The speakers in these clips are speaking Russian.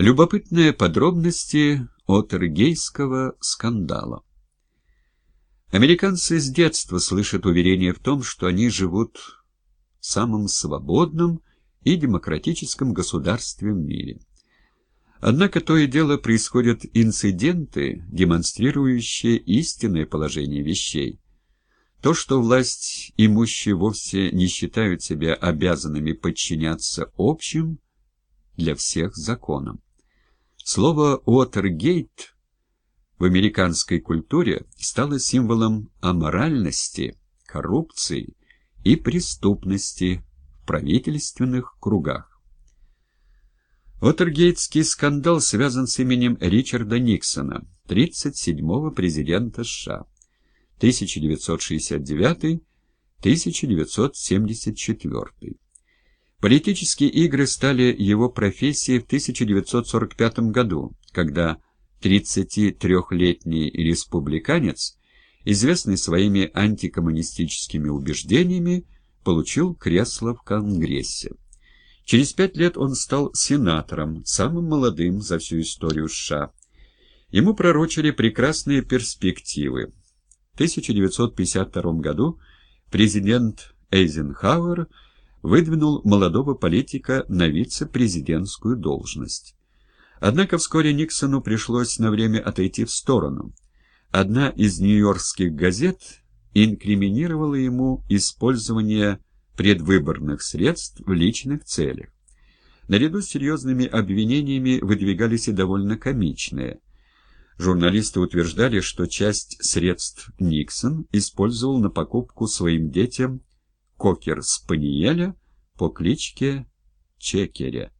Любопытные подробности Отергейского скандала. Американцы с детства слышат уверение в том, что они живут в самом свободном и демократическом государстве в мире. Однако то и дело происходят инциденты, демонстрирующие истинное положение вещей. То, что власть имущие вовсе не считают себя обязанными подчиняться общим для всех законам. Слово «Уотергейт» в американской культуре стало символом аморальности, коррупции и преступности в правительственных кругах. Уотергейтский скандал связан с именем Ричарда Никсона, 37-го президента США, 1969-1974. Политические игры стали его профессией в 1945 году, когда 33-летний республиканец, известный своими антикоммунистическими убеждениями, получил кресло в Конгрессе. Через пять лет он стал сенатором, самым молодым за всю историю США. Ему пророчили прекрасные перспективы. В 1952 году президент Эйзенхауэр выдвинул молодого политика на вице-президентскую должность. Однако вскоре Никсону пришлось на время отойти в сторону. Одна из нью-йоркских газет инкриминировала ему использование предвыборных средств в личных целях. Наряду с серьезными обвинениями выдвигались и довольно комичные. Журналисты утверждали, что часть средств Никсон использовал на покупку своим детям кокер-спаниеля по кличке Чекеря.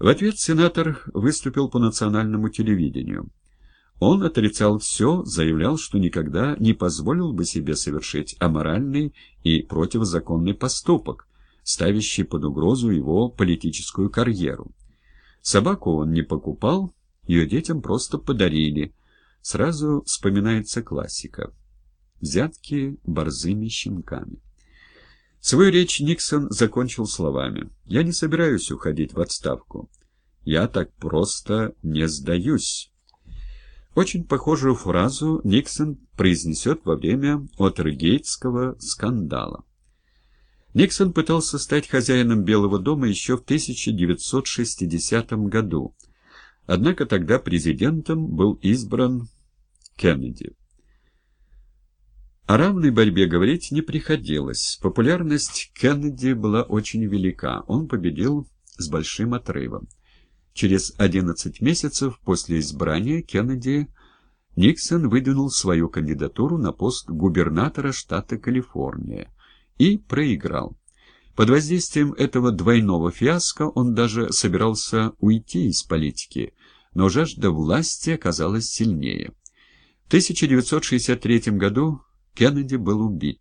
В ответ сенатор выступил по национальному телевидению. Он отрицал все, заявлял, что никогда не позволил бы себе совершить аморальный и противозаконный поступок, ставящий под угрозу его политическую карьеру. Собаку он не покупал, ее детям просто подарили. Сразу вспоминается классика. Взятки борзыми щенками. Свою речь Никсон закончил словами. «Я не собираюсь уходить в отставку. Я так просто не сдаюсь». Очень похожую фразу Никсон произнесет во время Отергейтского скандала. Никсон пытался стать хозяином Белого дома еще в 1960 году, однако тогда президентом был избран Кеннеди. О равной борьбе говорить не приходилось. Популярность Кеннеди была очень велика. Он победил с большим отрывом. Через 11 месяцев после избрания Кеннеди Никсон выдвинул свою кандидатуру на пост губернатора штата Калифорния и проиграл. Под воздействием этого двойного фиаско он даже собирался уйти из политики, но жажда власти оказалась сильнее. В 1963 году Кеннеди был убит.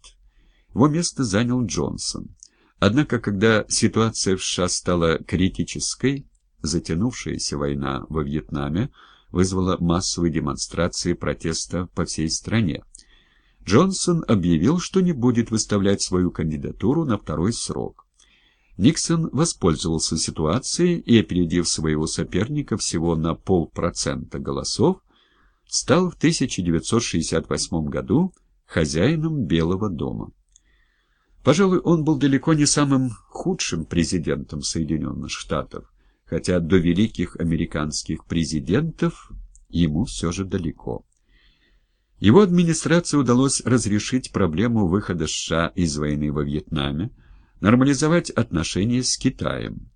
Его место занял Джонсон. Однако, когда ситуация в США стала критической, затянувшаяся война во Вьетнаме вызвала массовые демонстрации протеста по всей стране. Джонсон объявил, что не будет выставлять свою кандидатуру на второй срок. Никсон воспользовался ситуацией и, опередив своего соперника всего на полпроцента голосов, стал в 1968 году хозяином Белого дома. Пожалуй, он был далеко не самым худшим президентом Соединенных Штатов, хотя до великих американских президентов ему все же далеко. Его администрации удалось разрешить проблему выхода США из войны во Вьетнаме, нормализовать отношения с Китаем.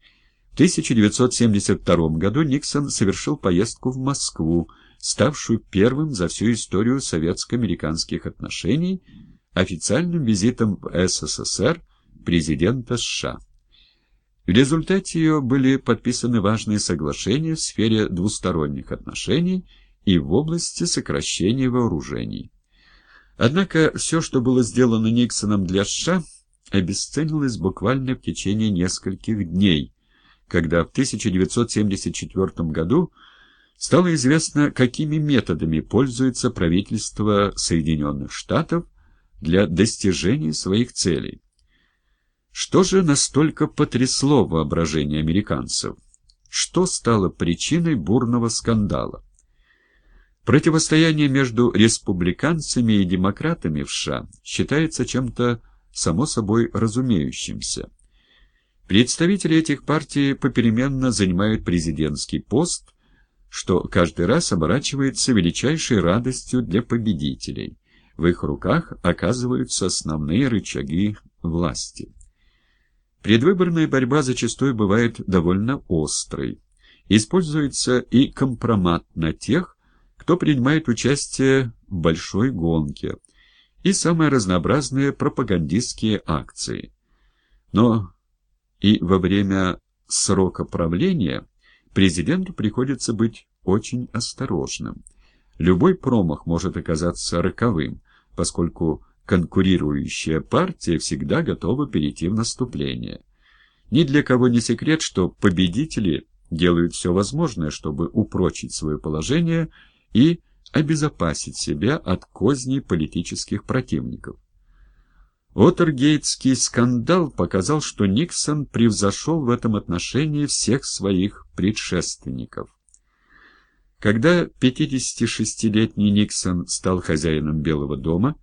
В 1972 году Никсон совершил поездку в Москву, ставшую первым за всю историю советско-американских отношений официальным визитом в СССР президента США. В результате ее были подписаны важные соглашения в сфере двусторонних отношений и в области сокращения вооружений. Однако все, что было сделано Никсоном для США, обесценилось буквально в течение нескольких дней, когда в 1974 году стало известно, какими методами пользуется правительство Соединенных Штатов для достижения своих целей. Что же настолько потрясло воображение американцев? что стало причиной бурного скандала. Противостояние между республиканцами и демократами в США считается чем-то само собой разумеющимся. Представители этих партий попеременно занимают президентский пост, что каждый раз оборачивается величайшей радостью для победителей. В их руках оказываются основные рычаги власти. Предвыборная борьба зачастую бывает довольно острой. Используется и компромат на тех, кто принимает участие в большой гонке, и самые разнообразные пропагандистские акции. Но и во время срока правления президенту приходится быть очень осторожным. Любой промах может оказаться роковым, поскольку конкурирующая партия всегда готова перейти в наступление. Ни для кого не секрет, что победители делают все возможное, чтобы упрочить свое положение и обезопасить себя от козней политических противников. Отергейтский скандал показал, что Никсон превзошел в этом отношении всех своих предшественников. Когда 56-летний Никсон стал хозяином Белого дома,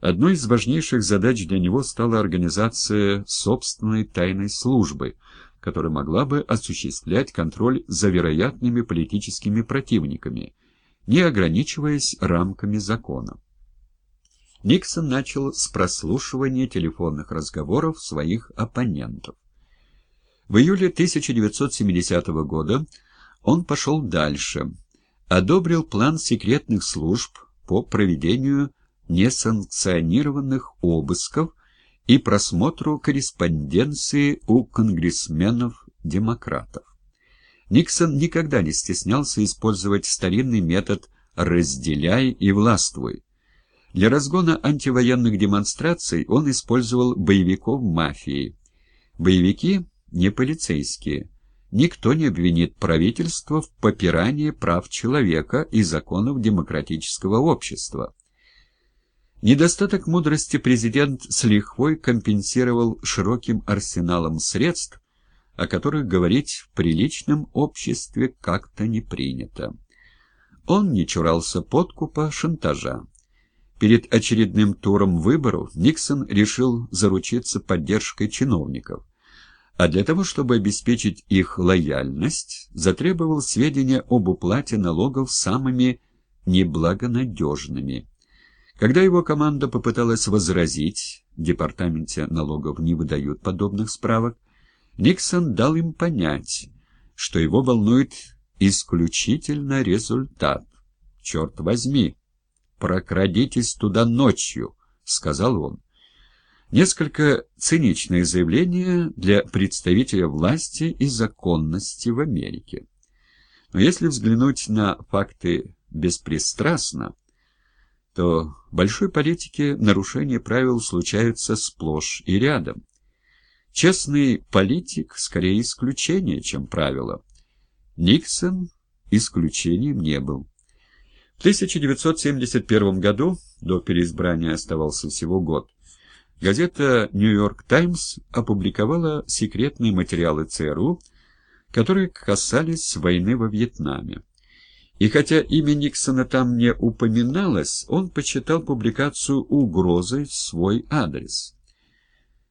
одной из важнейших задач для него стала организация собственной тайной службы, которая могла бы осуществлять контроль за вероятными политическими противниками, не ограничиваясь рамками закона. Никсон начал с прослушивания телефонных разговоров своих оппонентов. В июле 1970 года он пошел дальше, одобрил план секретных служб по проведению несанкционированных обысков и просмотру корреспонденции у конгрессменов-демократов. Никсон никогда не стеснялся использовать старинный метод «разделяй и властвуй», для разгона антивоенных демонстраций он использовал боевиков мафии. Боевики не полицейские. Никто не обвинит правительство в попирании прав человека и законов демократического общества. Недостаток мудрости президент с лихвой компенсировал широким арсеналом средств, о которых говорить в приличном обществе как-то не принято. Он не чурался подкупа, шантажа. Перед очередным туром выборов Никсон решил заручиться поддержкой чиновников, а для того, чтобы обеспечить их лояльность, затребовал сведения об уплате налогов самыми неблагонадежными. Когда его команда попыталась возразить, в департаменте налогов не выдают подобных справок, Никсон дал им понять, что его волнует исключительно результат. Черт возьми! Прокрадитесь туда ночью», — сказал он. Несколько циничное заявление для представителя власти и законности в Америке. Но если взглянуть на факты беспристрастно, то в большой политике нарушения правил случаются сплошь и рядом. Честный политик скорее исключение, чем правило. Никсон исключением не был. В 1971 году, до переизбрания оставался всего год, газета «Нью-Йорк Таймс» опубликовала секретные материалы ЦРУ, которые касались войны во Вьетнаме. И хотя имя Никсона там не упоминалось, он почитал публикацию угрозой в свой адрес.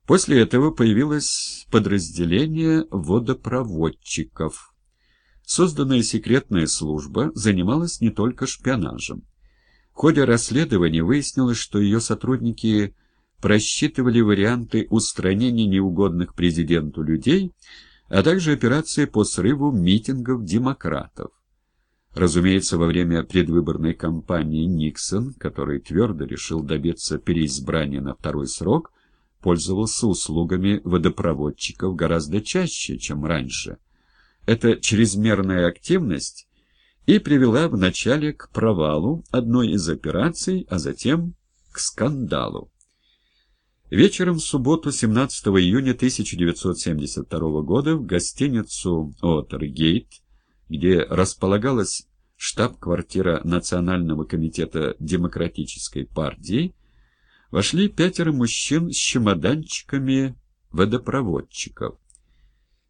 После этого появилось подразделение водопроводчиков – Созданная секретная служба занималась не только шпионажем. В ходе расследования выяснилось, что ее сотрудники просчитывали варианты устранения неугодных президенту людей, а также операции по срыву митингов демократов. Разумеется, во время предвыборной кампании Никсон, который твердо решил добиться переизбрания на второй срок, пользовался услугами водопроводчиков гораздо чаще, чем раньше – эта чрезмерная активность и привела вначале к провалу одной из операций, а затем к скандалу. Вечером в субботу 17 июня 1972 года в гостиницу «Отергейт», где располагалась штаб-квартира Национального комитета Демократической партии, вошли пятеро мужчин с чемоданчиками водопроводчиков.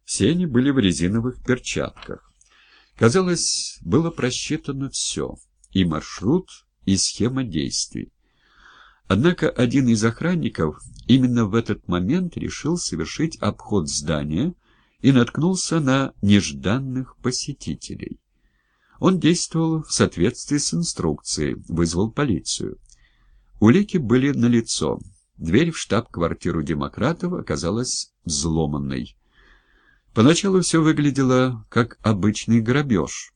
Все они были в резиновых перчатках. Казалось, было просчитано все — и маршрут, и схема действий. Однако один из охранников именно в этот момент решил совершить обход здания и наткнулся на нежданных посетителей. Он действовал в соответствии с инструкцией, вызвал полицию. Улики были налицо. Дверь в штаб-квартиру демократов оказалась взломанной. Поначалу все выглядело как обычный грабеж.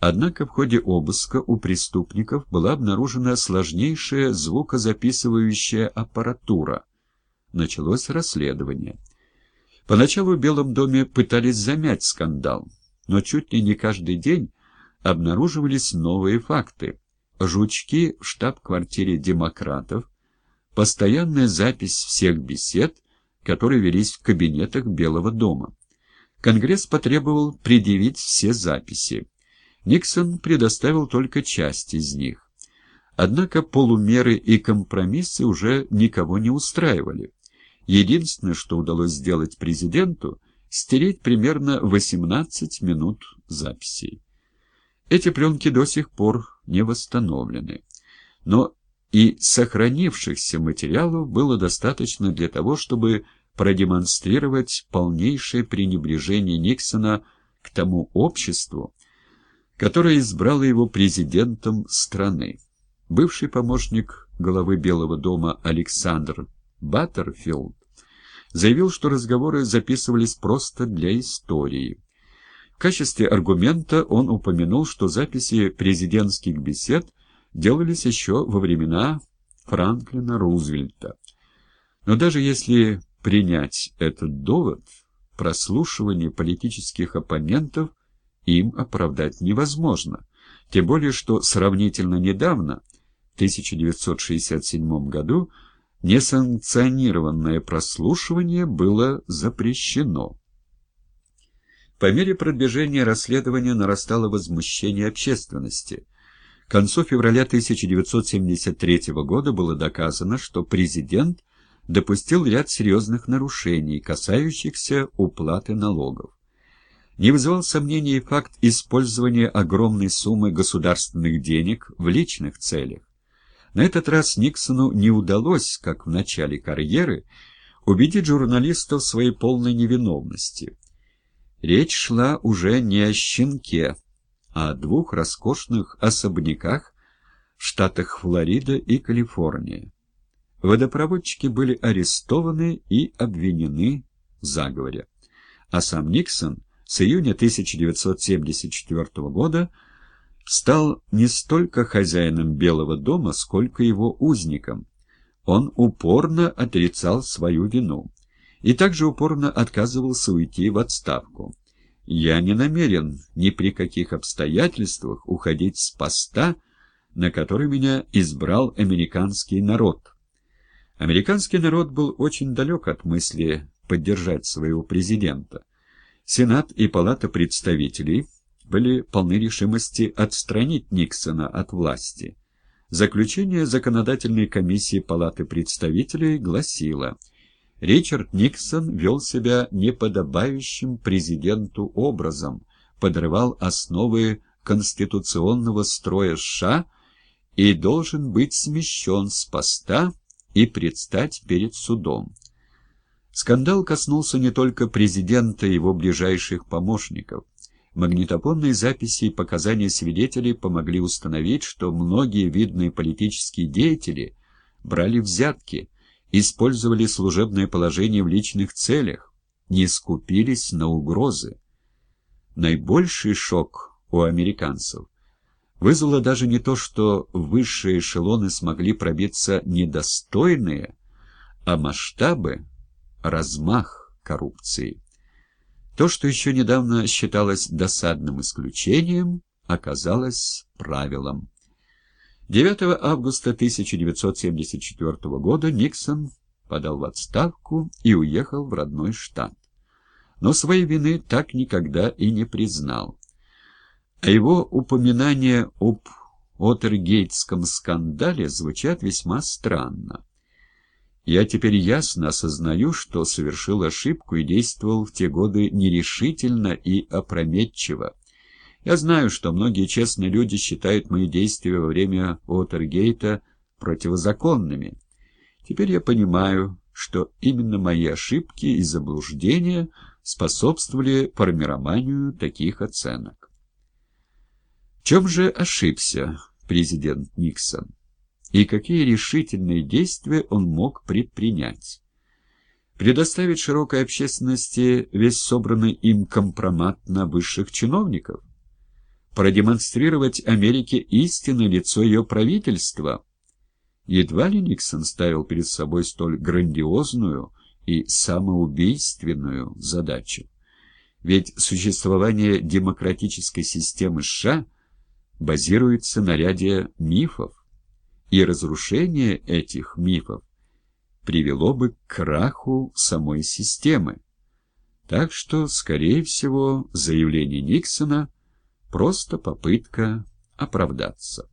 Однако в ходе обыска у преступников была обнаружена сложнейшая звукозаписывающая аппаратура. Началось расследование. Поначалу в Белом доме пытались замять скандал, но чуть ли не каждый день обнаруживались новые факты. Жучки в штаб-квартире демократов, постоянная запись всех бесед, которые велись в кабинетах Белого дома. Конгресс потребовал предъявить все записи. Никсон предоставил только часть из них. Однако полумеры и компромиссы уже никого не устраивали. Единственное, что удалось сделать президенту, стереть примерно 18 минут записей. Эти пленки до сих пор не восстановлены. Но и сохранившихся материалов было достаточно для того, чтобы продемонстрировать полнейшее пренебрежение Никсона к тому обществу, которое избрало его президентом страны. Бывший помощник главы Белого дома Александр Баттерфилд заявил, что разговоры записывались просто для истории. В качестве аргумента он упомянул, что записи президентских бесед делались еще во времена Франклина Рузвельта. Но даже если принять этот довод, прослушивание политических оппонентов им оправдать невозможно. Тем более, что сравнительно недавно, в 1967 году, несанкционированное прослушивание было запрещено. По мере продвижения расследования нарастало возмущение общественности. К концу февраля 1973 года было доказано, что президент – допустил ряд серьезных нарушений, касающихся уплаты налогов. Не вызывал сомнений факт использования огромной суммы государственных денег в личных целях. На этот раз Никсону не удалось, как в начале карьеры, убедить журналистов в своей полной невиновности. Речь шла уже не о щенке, а о двух роскошных особняках в штатах Флорида и Калифорния. Водопроводчики были арестованы и обвинены в заговоре. А сам Никсон с июня 1974 года стал не столько хозяином Белого дома, сколько его узником. Он упорно отрицал свою вину и также упорно отказывался уйти в отставку. «Я не намерен ни при каких обстоятельствах уходить с поста, на который меня избрал американский народ», Американский народ был очень далек от мысли поддержать своего президента. Сенат и Палата представителей были полны решимости отстранить Никсона от власти. Заключение законодательной комиссии Палаты представителей гласило «Ричард Никсон вел себя неподобающим президенту образом, подрывал основы конституционного строя США и должен быть смещен с поста и предстать перед судом. Скандал коснулся не только президента и его ближайших помощников. Магнитофонные записи и показания свидетелей помогли установить, что многие видные политические деятели брали взятки, использовали служебное положение в личных целях, не скупились на угрозы. Наибольший шок у американцев вызвало даже не то, что высшие эшелоны смогли пробиться недостойные, а масштабы, размах коррупции. То, что еще недавно считалось досадным исключением, оказалось правилом. 9 августа 1974 года Никсон подал в отставку и уехал в родной штат. Но своей вины так никогда и не признал а его упоминания об Отергейтском скандале звучат весьма странно. Я теперь ясно осознаю, что совершил ошибку и действовал в те годы нерешительно и опрометчиво. Я знаю, что многие честные люди считают мои действия во время Уотергейта противозаконными. Теперь я понимаю, что именно мои ошибки и заблуждения способствовали формированию таких оценок. Чем же ошибся президент Никсон? и какие решительные действия он мог предпринять. Предоставить широкой общественности весь собранный им компромат на высших чиновников? Продемонстрировать Америке истинное лицо ее правительства? Едва ли Никсон ставил перед собой столь грандиозную и самоубийственную задачу. Ведь существование демократической системы США базируется на ряде мифов, и разрушение этих мифов привело бы к краху самой системы. Так что, скорее всего, заявление Никсона – просто попытка оправдаться.